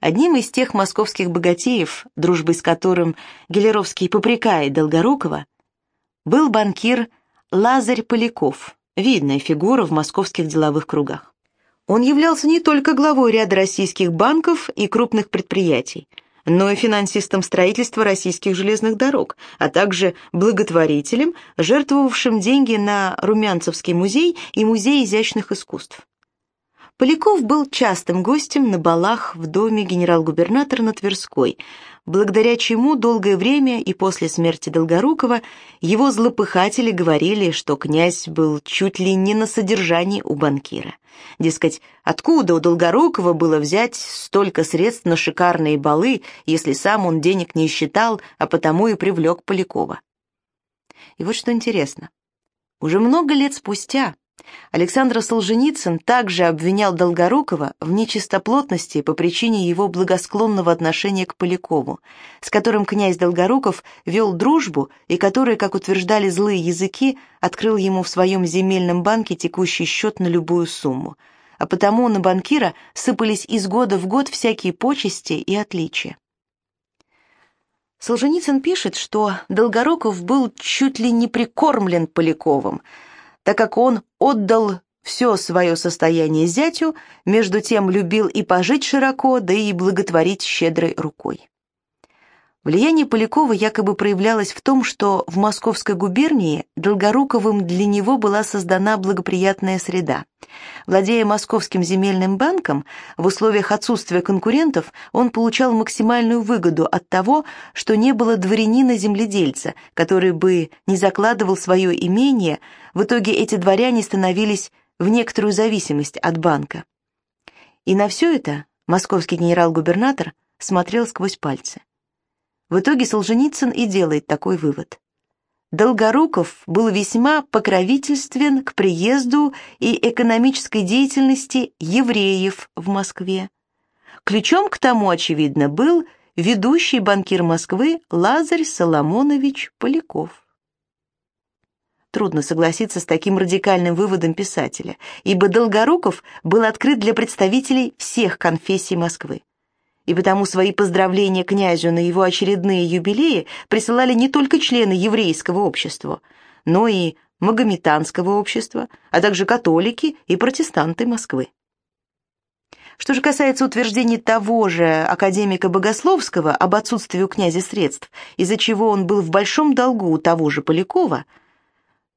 Одним из тех московских богатеев, дружбой с которым Гелеровский попрекает Долгорукова, был банкир Лазарь Поляков, видная фигура в московских деловых кругах. Он являлся не только главой ряда российских банков и крупных предприятий, но и финансистом строительства российских железных дорог, а также благотворителем, жертвовавшим деньги на Румянцевский музей и Музей изящных искусств. Поляков был частым гостем на балах в доме генерал-губернатора на Тверской, благодаря чему долгое время и после смерти Долгорукова его злопыхатели говорили, что князь был чуть ли не на содержании у банкира. Дескать, откуда у Долгорукова было взять столько средств на шикарные балы, если сам он денег не считал, а потому и привлек Полякова. И вот что интересно. Уже много лет спустя Александр Солженицын также обвинял Долгорукова в нечистоплотности по причине его благосклонного отношения к Полякову, с которым князь Долгоруков вел дружбу и который, как утверждали злые языки, открыл ему в своем земельном банке текущий счет на любую сумму, а потому на банкира сыпались из года в год всякие почести и отличия. Солженицын пишет, что Долгоруков был чуть ли не прикормлен Поляковым – так как он отдал все свое состояние зятю, между тем любил и пожить широко, да и благотворить щедрой рукой. Влияние Полякова якобы проявлялось в том, что в Московской губернии Долгоруковым для него была создана благоприятная среда. Владея Московским земельным банком, в условиях отсутствия конкурентов он получал максимальную выгоду от того, что не было дворянина-земледельца, который бы не закладывал свое имение, в итоге эти дворяне становились в некоторую зависимость от банка. И на все это московский генерал-губернатор смотрел сквозь пальцы. В итоге Солженицын и делает такой вывод. Долгоруков был весьма покровительствен к приезду и экономической деятельности евреев в Москве. Ключом к тому, очевидно, был ведущий банкир Москвы Лазарь Соломонович Поляков. Трудно согласиться с таким радикальным выводом писателя, ибо Долгоруков был открыт для представителей всех конфессий Москвы и потому свои поздравления князю на его очередные юбилеи присылали не только члены еврейского общества, но и магометанского общества, а также католики и протестанты Москвы. Что же касается утверждений того же академика Богословского об отсутствии у князя средств, из-за чего он был в большом долгу у того же Полякова,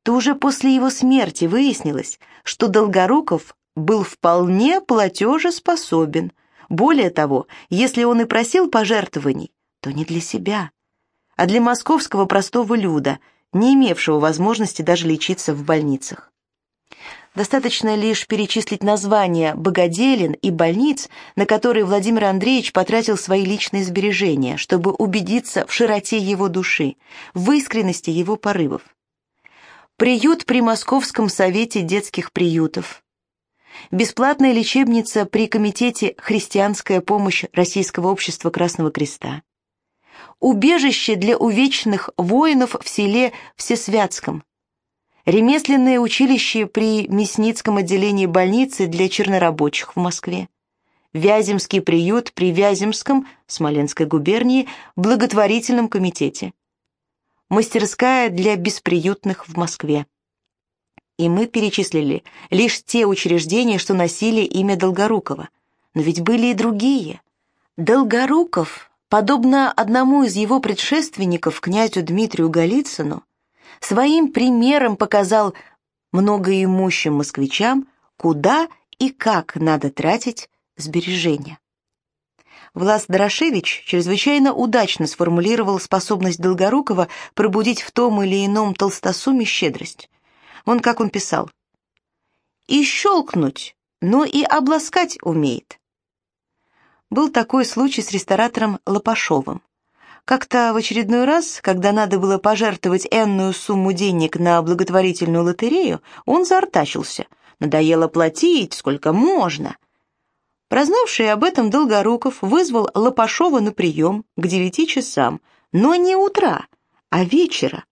то уже после его смерти выяснилось, что Долгоруков был вполне платежеспособен – более того, если он и просил пожертвований, то не для себя, а для московского простого люда, не имевшего возможности даже лечиться в больницах. Достаточно лишь перечислить названия богоделин и больниц, на которые Владимир Андреевич потратил свои личные сбережения, чтобы убедиться в широте его души, в искренности его порывов. Приют при Московском совете детских приютов, бесплатная лечебница при Комитете «Христианская помощь Российского общества Красного Креста», убежище для увечных воинов в селе Всесвятском, ремесленное училище при Мясницком отделении больницы для чернорабочих в Москве, Вяземский приют при Вяземском, Смоленской губернии, благотворительном комитете, мастерская для бесприютных в Москве. И мы перечислили лишь те учреждения, что носили имя Долгорукова. Но ведь были и другие. Долгоруков, подобно одному из его предшественников, князю Дмитрию Голицыну, своим примером показал многоимущим москвичам, куда и как надо тратить сбережения. Влас Дорошевич чрезвычайно удачно сформулировал способность Долгорукова пробудить в том или ином толстосуме щедрость. Он, как он писал, «И щелкнуть, но и обласкать умеет». Был такой случай с ресторатором Лопашовым. Как-то в очередной раз, когда надо было пожертвовать энную сумму денег на благотворительную лотерею, он заортачился. Надоело платить, сколько можно. Прознавший об этом Долгоруков вызвал Лопашова на прием к девяти часам, но не утра, а вечера.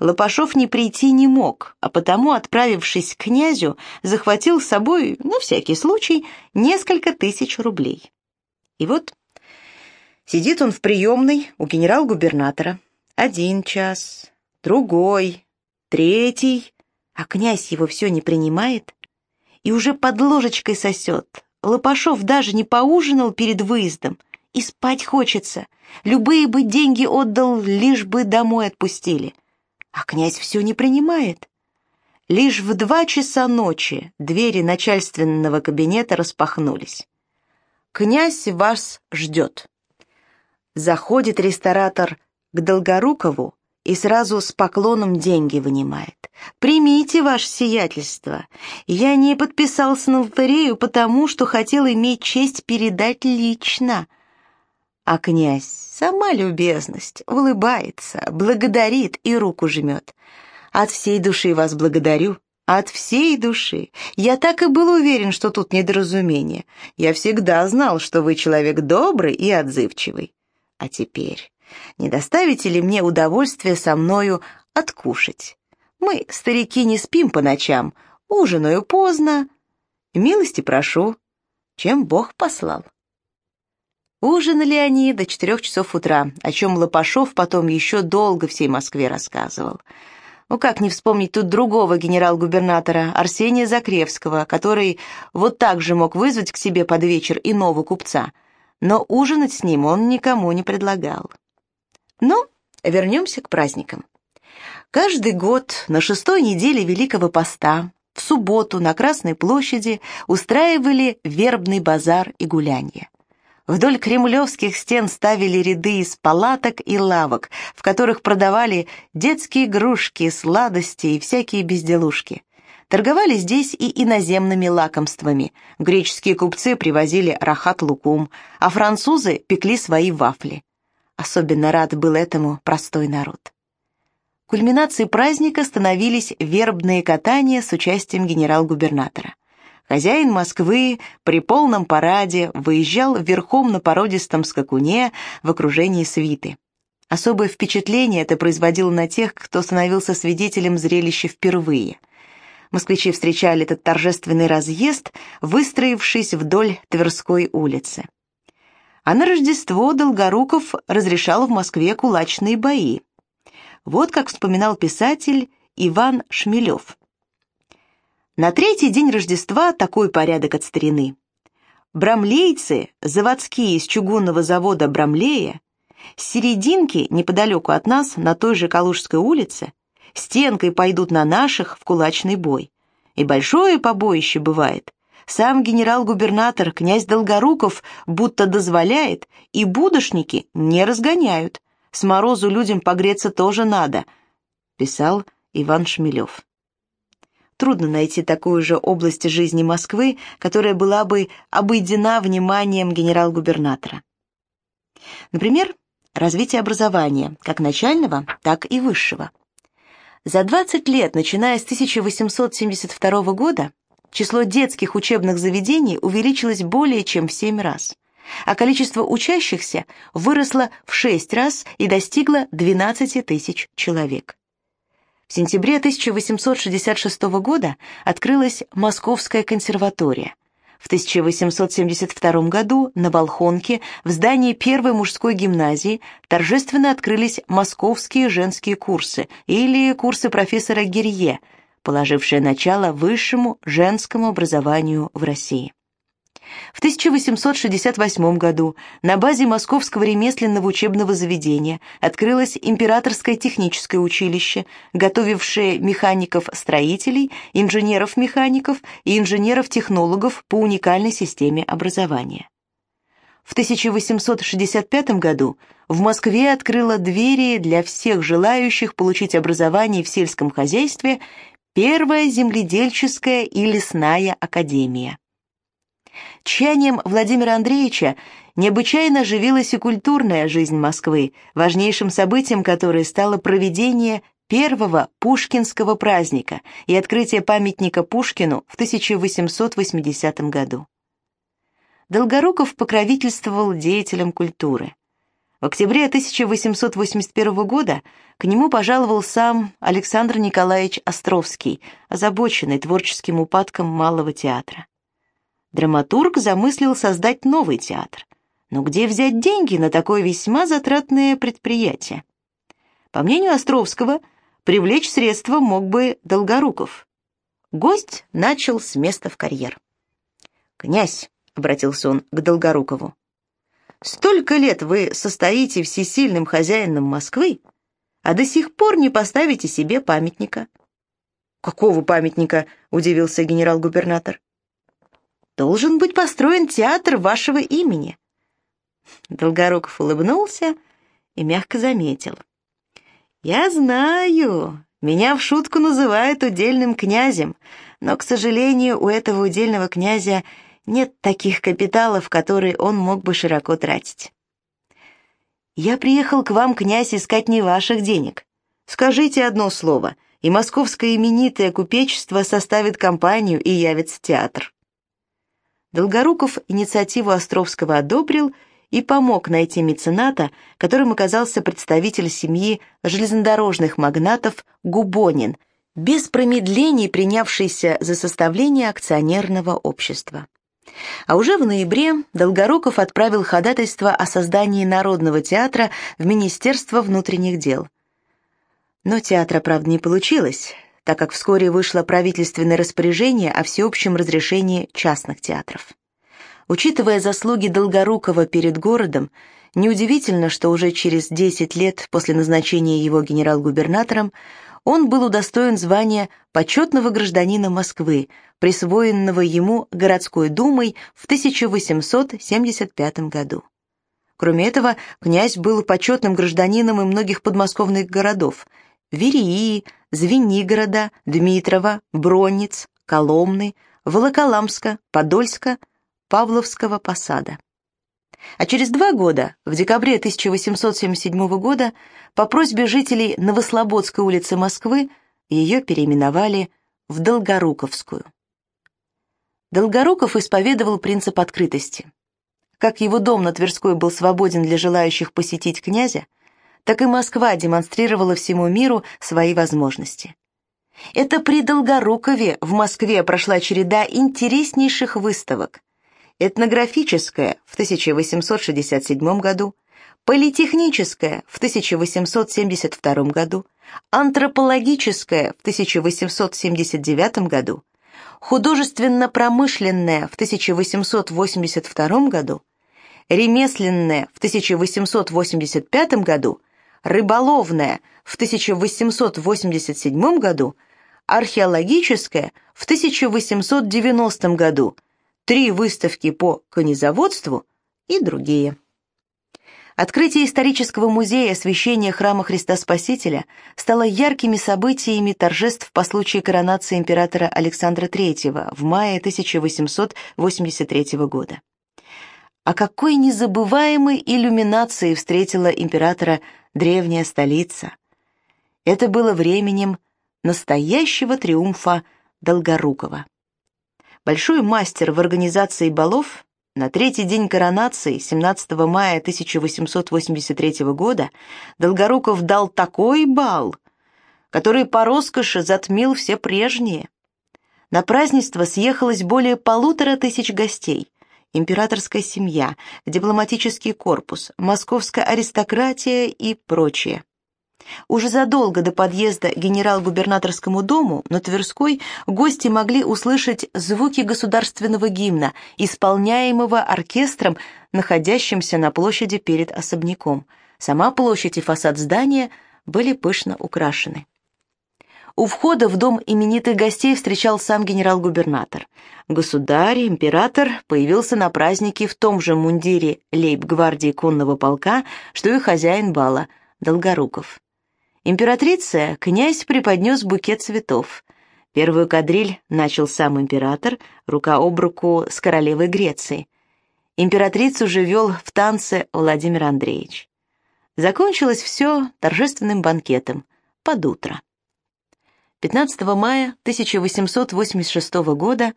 Лопашов не прийти не мог, а потому, отправившись к князю, захватил с собой, на всякий случай, несколько тысяч рублей. И вот сидит он в приемной у генерал-губернатора. Один час, другой, третий, а князь его все не принимает и уже под ложечкой сосет. Лопашов даже не поужинал перед выездом, и спать хочется. Любые бы деньги отдал, лишь бы домой отпустили. А князь все не принимает. Лишь в два часа ночи двери начальственного кабинета распахнулись. «Князь вас ждет». Заходит ресторатор к Долгорукову и сразу с поклоном деньги вынимает. «Примите ваше сиятельство. Я не подписался на лотерею, потому что хотел иметь честь передать лично». А князь, сама любезность, улыбается, благодарит и руку жмет. От всей души вас благодарю. От всей души. Я так и был уверен, что тут недоразумение. Я всегда знал, что вы человек добрый и отзывчивый. А теперь не доставите ли мне удовольствие со мною откушать? Мы, старики, не спим по ночам, ужинаю поздно. Милости прошу, чем Бог послал. Ужинали они до четырех часов утра, о чем Лопашов потом еще долго всей Москве рассказывал. Ну как не вспомнить тут другого генерал-губернатора, Арсения Закревского, который вот так же мог вызвать к себе под вечер иного купца, но ужинать с ним он никому не предлагал. Но вернемся к праздникам. Каждый год на шестой неделе Великого Поста в субботу на Красной площади устраивали вербный базар и гулянье. Вдоль кремлевских стен ставили ряды из палаток и лавок, в которых продавали детские игрушки, сладости и всякие безделушки. Торговали здесь и иноземными лакомствами. Греческие купцы привозили рахат-лукум, а французы пекли свои вафли. Особенно рад был этому простой народ. Кульминацией праздника становились вербные катания с участием генерал-губернатора. Хозяин Москвы при полном параде выезжал верхом на породистом скакуне в окружении свиты. Особое впечатление это производило на тех, кто становился свидетелем зрелища впервые. Москвичи встречали этот торжественный разъезд, выстроившись вдоль Тверской улицы. А на Рождество Долгоруков разрешал в Москве кулачные бои. Вот как вспоминал писатель Иван Шмелев. На третий день Рождества такой порядок от старины. Брамлейцы, заводские из чугунного завода Брамлея, с серединки, неподалеку от нас, на той же Калужской улице, стенкой пойдут на наших в кулачный бой. И большое побоище бывает. Сам генерал-губернатор, князь Долгоруков, будто дозволяет, и будошники не разгоняют. С морозу людям погреться тоже надо, писал Иван Шмелев. Трудно найти такую же область жизни Москвы, которая была бы обойдена вниманием генерал-губернатора. Например, развитие образования, как начального, так и высшего. За 20 лет, начиная с 1872 года, число детских учебных заведений увеличилось более чем в 7 раз, а количество учащихся выросло в 6 раз и достигло 12 тысяч человек. В сентябре 1866 года открылась Московская консерватория. В 1872 году на Волхонке в здании первой мужской гимназии торжественно открылись московские женские курсы или курсы профессора Гирье, положившие начало высшему женскому образованию в России. В 1868 году на базе Московского ремесленного учебного заведения открылось Императорское техническое училище, готовившее механиков-строителей, инженеров-механиков и инженеров-технологов по уникальной системе образования. В 1865 году в Москве открыла двери для всех желающих получить образование в сельском хозяйстве первая земледельческая и лесная академия. Чаянием Владимира Андреевича необычайно оживилась и культурная жизнь Москвы, важнейшим событием которой стало проведение первого пушкинского праздника и открытие памятника Пушкину в 1880 году. Долгоруков покровительствовал деятелям культуры. В октябре 1881 года к нему пожаловал сам Александр Николаевич Островский, озабоченный творческим упадком малого театра. Драматург замыслил создать новый театр. Но где взять деньги на такое весьма затратное предприятие? По мнению Островского, привлечь средства мог бы Долгоруков. Гость начал с места в карьер. «Князь», — обратился он к Долгорукову, — «столько лет вы состоите всесильным хозяином Москвы, а до сих пор не поставите себе памятника». «Какого памятника?» — удивился генерал-губернатор. «Должен быть построен театр вашего имени». Долгоруков улыбнулся и мягко заметил. «Я знаю, меня в шутку называют удельным князем, но, к сожалению, у этого удельного князя нет таких капиталов, которые он мог бы широко тратить. Я приехал к вам, князь, искать не ваших денег. Скажите одно слово, и московское именитое купечество составит компанию и явится театр. Долгоруков инициативу Островского одобрил и помог найти мецената, которым оказался представитель семьи железнодорожных магнатов Губонин, без промедлений принявшийся за составление акционерного общества. А уже в ноябре Долгоруков отправил ходатайство о создании Народного театра в Министерство внутренних дел. Но театра, правда, не получилось, так как вскоре вышло правительственное распоряжение о всеобщем разрешении частных театров. Учитывая заслуги Долгорукова перед городом, неудивительно, что уже через 10 лет после назначения его генерал-губернатором он был удостоен звания почетного гражданина Москвы, присвоенного ему городской думой в 1875 году. Кроме этого, князь был почетным гражданином и многих подмосковных городов – Верии, Звенигорода, Дмитрова, Бронниц, Коломны, Волоколамска, Подольска, Павловского посада. А через два года, в декабре 1877 года, по просьбе жителей Новослободской улицы Москвы, ее переименовали в Долгоруковскую. Долгоруков исповедовал принцип открытости. Как его дом на Тверской был свободен для желающих посетить князя, так и Москва демонстрировала всему миру свои возможности. Это при Долгорукове в Москве прошла череда интереснейших выставок. Этнографическая в 1867 году, политехническая в 1872 году, антропологическая в 1879 году, художественно-промышленная в 1882 году, ремесленная в 1885 году, рыболовная в 1887 году, археологическая в 1890 году, три выставки по конезаводству и другие. Открытие исторического музея освящения храма Христа Спасителя стало яркими событиями торжеств по случаю коронации императора Александра III в мае 1883 года. А какой незабываемой иллюминацией встретила императора древняя столица. Это было временем настоящего триумфа Долгорукова. Большой мастер в организации балов на третий день коронации, 17 мая 1883 года, Долгоруков дал такой бал, который по роскоши затмил все прежние. На празднество съехалось более полутора тысяч гостей. Императорская семья, дипломатический корпус, московская аристократия и прочее. Уже задолго до подъезда генерал-губернаторскому дому на Тверской гости могли услышать звуки государственного гимна, исполняемого оркестром, находящимся на площади перед особняком. Сама площадь и фасад здания были пышно украшены. У входа в дом именитых гостей встречал сам генерал-губернатор. Государь, император, появился на празднике в том же мундире лейб-гвардии конного полка, что и хозяин бала, Долгоруков. Императрица, князь преподнес букет цветов. Первую кадриль начал сам император, рука об руку с королевой Греции. Императрицу же вел в танце Владимир Андреевич. Закончилось все торжественным банкетом, под утро. 15 мая 1886 года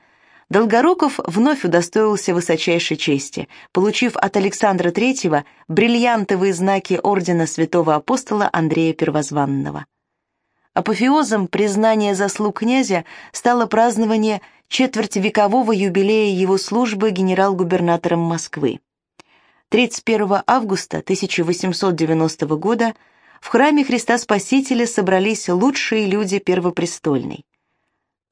Долгоруков вновь удостоился высочайшей чести, получив от Александра III бриллиантовые знаки ордена святого апостола Андрея Первозванного. Апофеозом признания заслуг князя стало празднование четвертивекового юбилея его службы генерал-губернатором Москвы. 31 августа 1890 года в храме Христа Спасителя собрались лучшие люди Первопрестольной.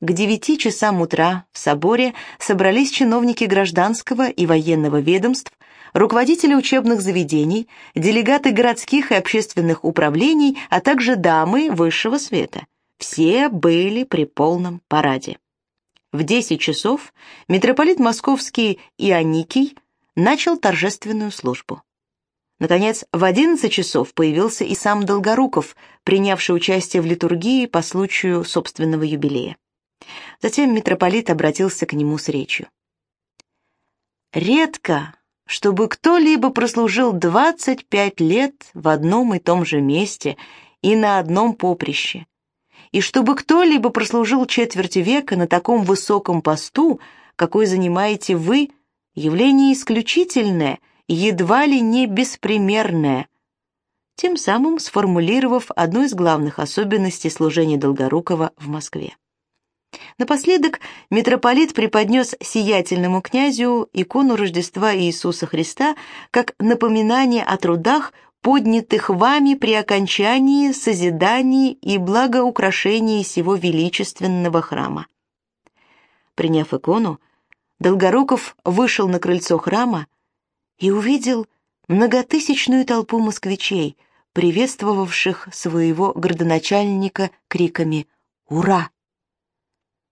К девяти часам утра в соборе собрались чиновники гражданского и военного ведомств, руководители учебных заведений, делегаты городских и общественных управлений, а также дамы высшего света. Все были при полном параде. В 10 часов митрополит Московский Ионикий начал торжественную службу. Наконец, в 11 часов появился и сам Долгоруков, принявший участие в литургии по случаю собственного юбилея. Затем митрополит обратился к нему с речью. «Редко, чтобы кто-либо прослужил 25 лет в одном и том же месте и на одном поприще, и чтобы кто-либо прослужил четверть века на таком высоком посту, какой занимаете вы, явление исключительное, едва ли не беспримерное, тем самым сформулировав одну из главных особенностей служения Долгорукова в Москве. Напоследок митрополит преподнес сиятельному князю икону Рождества Иисуса Христа как напоминание о трудах, поднятых вами при окончании, созидании и благоукрашении сего величественного храма. Приняв икону, Долгоруков вышел на крыльцо храма и увидел многотысячную толпу москвичей, приветствовавших своего городоначальника криками «Ура!».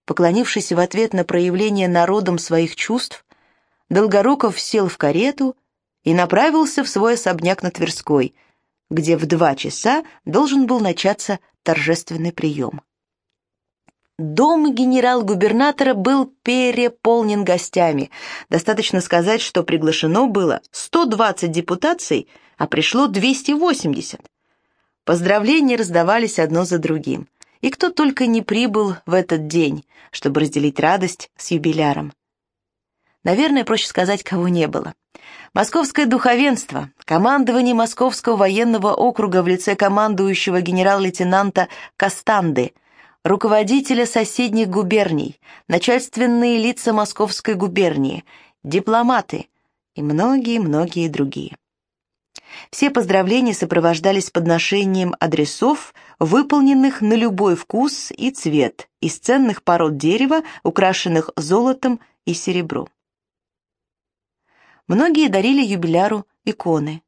Поклонившись в ответ на проявление народом своих чувств, Долгоруков сел в карету и направился в свой особняк на Тверской, где в два часа должен был начаться торжественный прием. Дом генерал-губернатора был переполнен гостями. Достаточно сказать, что приглашено было 120 депутаций, а пришло 280. Поздравления раздавались одно за другим. И кто только не прибыл в этот день, чтобы разделить радость с юбиляром. Наверное, проще сказать, кого не было. Московское духовенство, командование Московского военного округа в лице командующего генерал-лейтенанта Кастанды – руководителя соседних губерний, начальственные лица Московской губернии, дипломаты и многие-многие другие. Все поздравления сопровождались подношением адресов, выполненных на любой вкус и цвет, из ценных пород дерева, украшенных золотом и серебром. Многие дарили юбиляру иконы,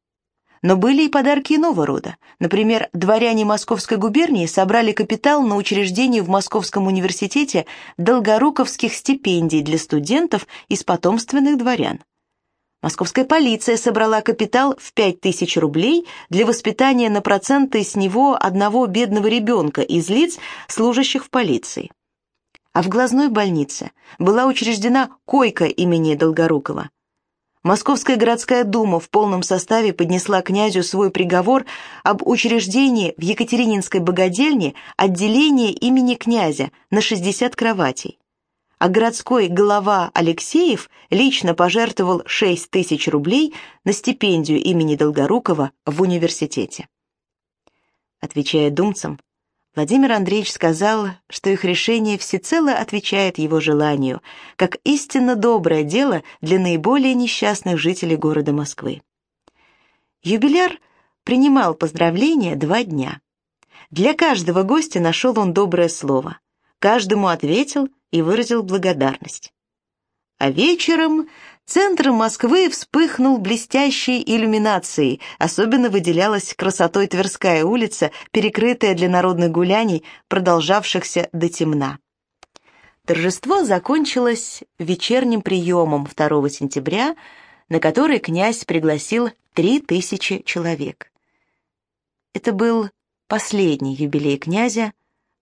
но были и подарки иного рода. Например, дворяне Московской губернии собрали капитал на учреждение в Московском университете долгоруковских стипендий для студентов из потомственных дворян. Московская полиция собрала капитал в 5000 рублей для воспитания на проценты с него одного бедного ребенка из лиц, служащих в полиции. А в глазной больнице была учреждена койка имени Долгорукова. Московская городская дума в полном составе поднесла князю свой приговор об учреждении в Екатерининской богадельне отделения имени князя на 60 кроватей. А городской глава Алексеев лично пожертвовал 6 тысяч рублей на стипендию имени Долгорукова в университете. Отвечая думцам, Владимир Андреевич сказал, что их решение всецело отвечает его желанию, как истинно доброе дело для наиболее несчастных жителей города Москвы. Юбиляр принимал поздравления два дня. Для каждого гостя нашел он доброе слово, каждому ответил и выразил благодарность. А вечером Центр Москвы вспыхнул блестящей иллюминацией, особенно выделялась красотой Тверская улица, перекрытая для народных гуляний, продолжавшихся до темна. Торжество закончилось вечерним приемом 2 сентября, на который князь пригласил три тысячи человек. Это был последний юбилей князя,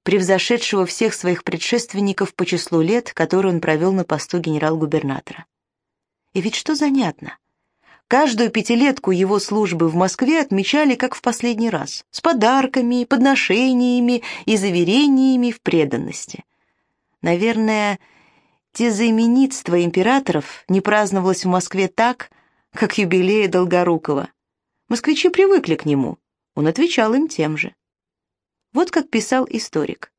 превзошедшего всех своих предшественников по числу лет, которые он провел на посту генерал-губернатора. И ведь что занятно? Каждую пятилетку его службы в Москве отмечали как в последний раз, с подарками, подношениями и заверениями в преданности. Наверное, тезаименитство императоров не праздновалось в Москве так, как юбилей Долгорукова. Москвичи привыкли к нему, он отвечал им тем же. Вот как писал историк.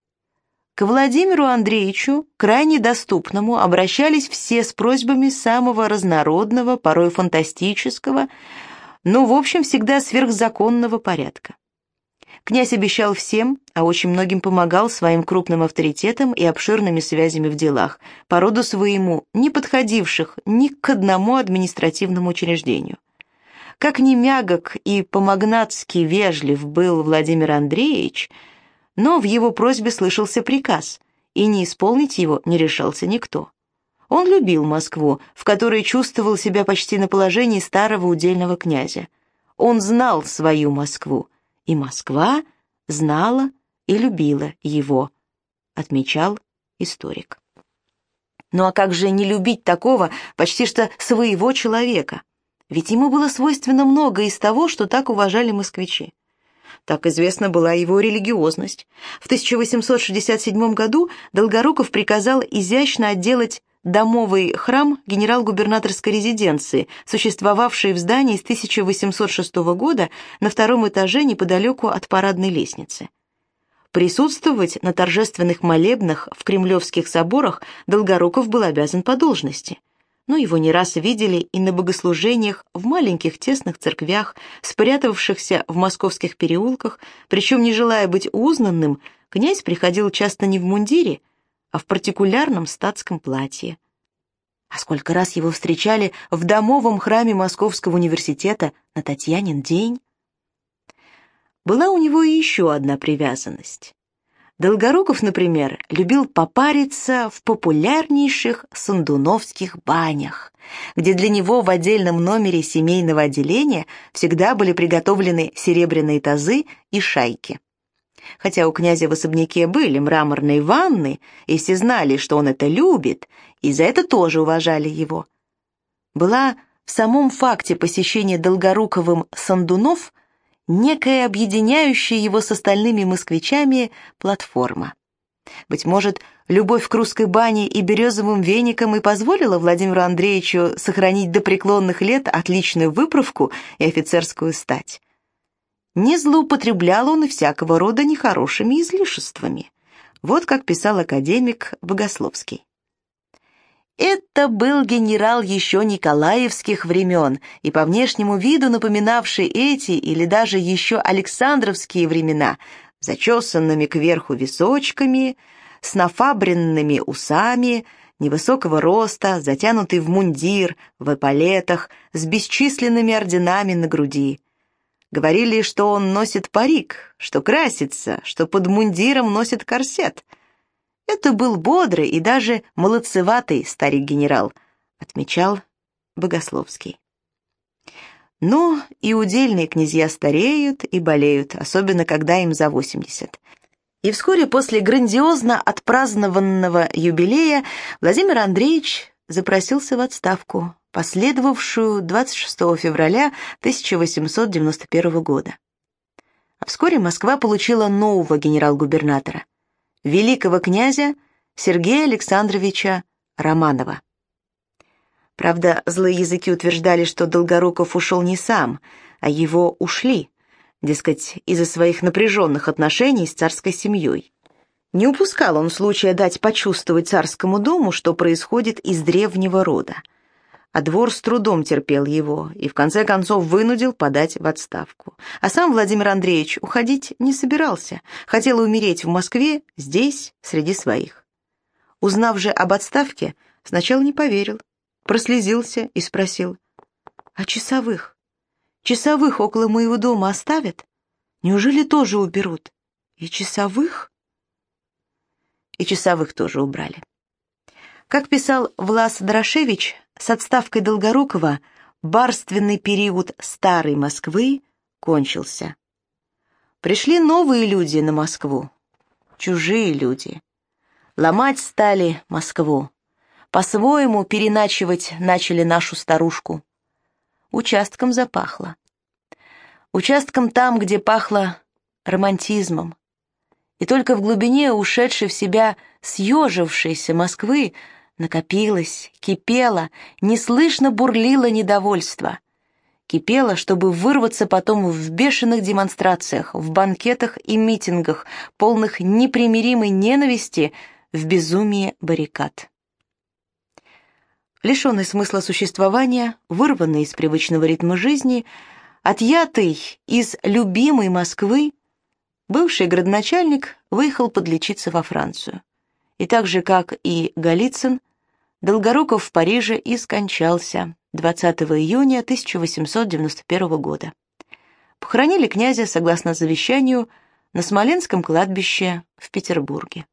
К Владимиру Андреевичу, крайне доступному, обращались все с просьбами самого разнородного, порой фантастического, но, в общем, всегда сверхзаконного порядка. Князь обещал всем, а очень многим помогал своим крупным авторитетом и обширными связями в делах, по роду своему, не подходивших ни к одному административному учреждению. Как ни мягок и по-магнатски вежлив был Владимир Андреевич – но в его просьбе слышался приказ, и не исполнить его не решался никто. Он любил Москву, в которой чувствовал себя почти на положении старого удельного князя. Он знал свою Москву, и Москва знала и любила его, отмечал историк. Ну а как же не любить такого почти что своего человека? Ведь ему было свойственно многое из того, что так уважали москвичи. Так известна была его религиозность. В 1867 году Долгоруков приказал изящно отделать домовый храм генерал-губернаторской резиденции, существовавший в здании с 1806 года на втором этаже неподалеку от парадной лестницы. Присутствовать на торжественных молебнах в кремлевских соборах Долгоруков был обязан по должности – но его не раз видели и на богослужениях в маленьких тесных церквях, спрятавшихся в московских переулках, причем, не желая быть узнанным, князь приходил часто не в мундире, а в партикулярном статском платье. А сколько раз его встречали в домовом храме Московского университета на Татьянин день? Была у него и еще одна привязанность. Долгоруков, например, любил попариться в популярнейших сандуновских банях, где для него в отдельном номере семейного отделения всегда были приготовлены серебряные тазы и шайки. Хотя у князя в особняке были мраморные ванны, и все знали, что он это любит, и за это тоже уважали его. Была в самом факте посещения Долгоруковым Сандунов – некая объединяющая его с остальными москвичами платформа. Быть может, любовь к русской бане и березовым веникам и позволила Владимиру Андреевичу сохранить до преклонных лет отличную выправку и офицерскую стать. Не злоупотреблял он и всякого рода нехорошими излишествами. Вот как писал академик Богословский. Это был генерал еще Николаевских времен и по внешнему виду напоминавший эти или даже еще Александровские времена, зачесанными кверху височками, с нафабренными усами, невысокого роста, затянутый в мундир, в эполетах, с бесчисленными орденами на груди. Говорили, что он носит парик, что красится, что под мундиром носит корсет — это был бодрый и даже молодцеватый старик-генерал, отмечал Богословский. Но и удельные князья стареют и болеют, особенно когда им за 80. И вскоре после грандиозно отпразднованного юбилея Владимир Андреевич запросился в отставку, последовавшую 26 февраля 1891 года. А вскоре Москва получила нового генерал-губернатора – великого князя Сергея Александровича Романова. Правда, злые языки утверждали, что Долгоруков ушел не сам, а его ушли, дескать, из-за своих напряженных отношений с царской семьей. Не упускал он случая дать почувствовать царскому дому, что происходит из древнего рода – а двор с трудом терпел его и в конце концов вынудил подать в отставку. А сам Владимир Андреевич уходить не собирался, хотел умереть в Москве, здесь, среди своих. Узнав же об отставке, сначала не поверил, прослезился и спросил, «А часовых? Часовых около моего дома оставят? Неужели тоже уберут? И часовых?» И часовых тоже убрали. Как писал Влас Дорошевич, с отставкой Долгорукова барственный период старой Москвы кончился. Пришли новые люди на Москву, чужие люди. Ломать стали Москву, по-своему переначивать начали нашу старушку. Участком запахло. Участком там, где пахло романтизмом. И только в глубине ушедшей в себя съежившейся Москвы Накопилось, кипело, неслышно бурлило недовольство. кипела, чтобы вырваться потом в бешеных демонстрациях, в банкетах и митингах, полных непримиримой ненависти, в безумие баррикад. Лишенный смысла существования, вырванный из привычного ритма жизни, отъятый из любимой Москвы, бывший градоначальник выехал подлечиться во Францию. И так же, как и Голицын, Долгоруков в Париже и скончался 20 июня 1891 года. Похоронили князя, согласно завещанию, на Смоленском кладбище в Петербурге.